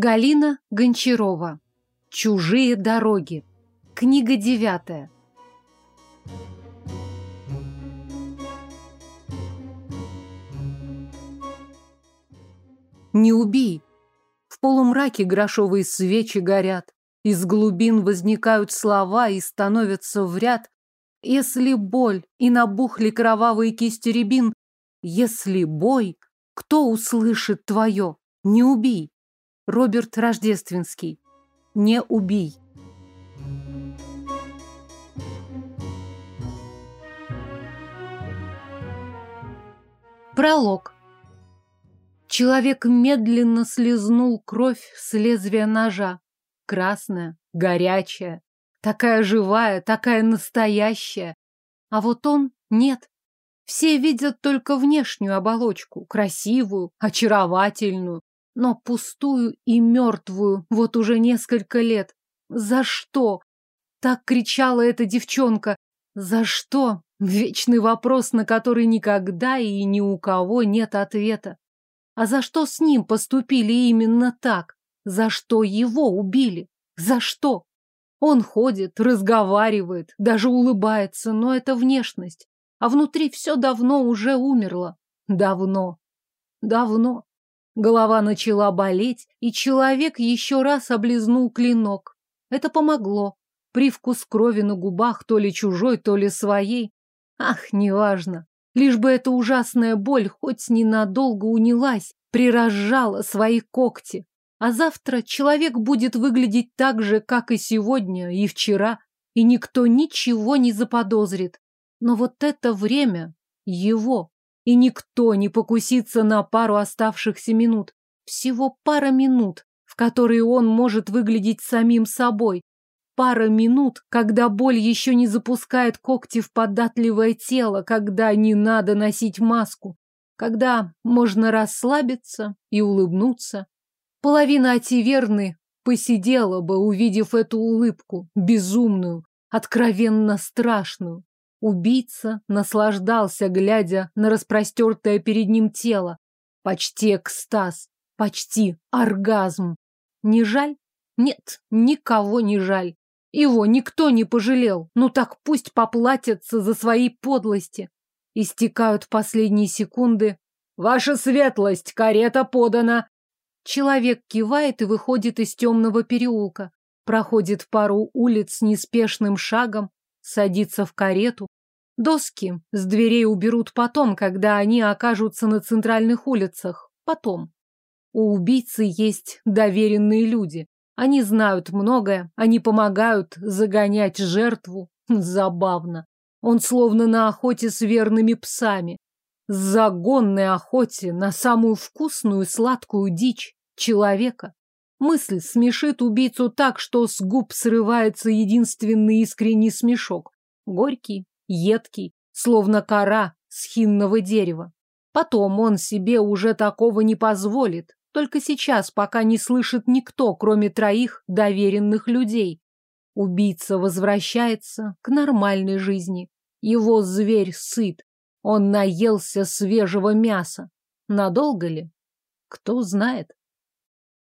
Галина Гончарова. Чужие дороги. Книга девятая. Не убей. В полумраке грошовые свечи горят. Из глубин возникают слова и становятся в ряд. Если боль и набухли кровавые кисти рябин, если бой, кто услышит твое? Не убей. Роберт Рождественский. Не убей. Пролог. Человек медленно слезнул кровь с лезвия ножа. Красная, горячая, такая живая, такая настоящая. А вот он нет. Все видят только внешнюю оболочку, красивую, очаровательную, но пустую и мертвую вот уже несколько лет. За что? Так кричала эта девчонка. За что? Вечный вопрос, на который никогда и ни у кого нет ответа. А за что с ним поступили именно так? За что его убили? За что? Он ходит, разговаривает, даже улыбается, но это внешность. А внутри все давно уже умерло. Давно. Давно. Голова начала болеть, и человек еще раз облизнул клинок. Это помогло. Привкус крови на губах, то ли чужой, то ли своей. Ах, неважно. Лишь бы эта ужасная боль хоть ненадолго унялась, приражала свои когти. А завтра человек будет выглядеть так же, как и сегодня, и вчера, и никто ничего не заподозрит. Но вот это время его и никто не покусится на пару оставшихся минут. Всего пара минут, в которые он может выглядеть самим собой. Пара минут, когда боль еще не запускает когти в податливое тело, когда не надо носить маску, когда можно расслабиться и улыбнуться. Половина Ативерны посидела бы, увидев эту улыбку, безумную, откровенно страшную. Убийца наслаждался, глядя на распростертое перед ним тело. Почти экстаз, почти оргазм. Не жаль? Нет, никого не жаль. Его никто не пожалел. Ну так пусть поплатятся за свои подлости. Истекают последние секунды. Ваша светлость, карета подана. Человек кивает и выходит из темного переулка. Проходит пару улиц неспешным шагом, садится в карету. Доски с дверей уберут потом, когда они окажутся на центральных улицах. Потом. У убийцы есть доверенные люди. Они знают многое, они помогают загонять жертву. Забавно. Он словно на охоте с верными псами. Загонной охоте на самую вкусную сладкую дичь человека. Мысль смешит убийцу так, что с губ срывается единственный искренний смешок. Горький, едкий, словно кора с хинного дерева. Потом он себе уже такого не позволит. Только сейчас, пока не слышит никто, кроме троих доверенных людей. Убийца возвращается к нормальной жизни. Его зверь сыт. Он наелся свежего мяса. Надолго ли? Кто знает.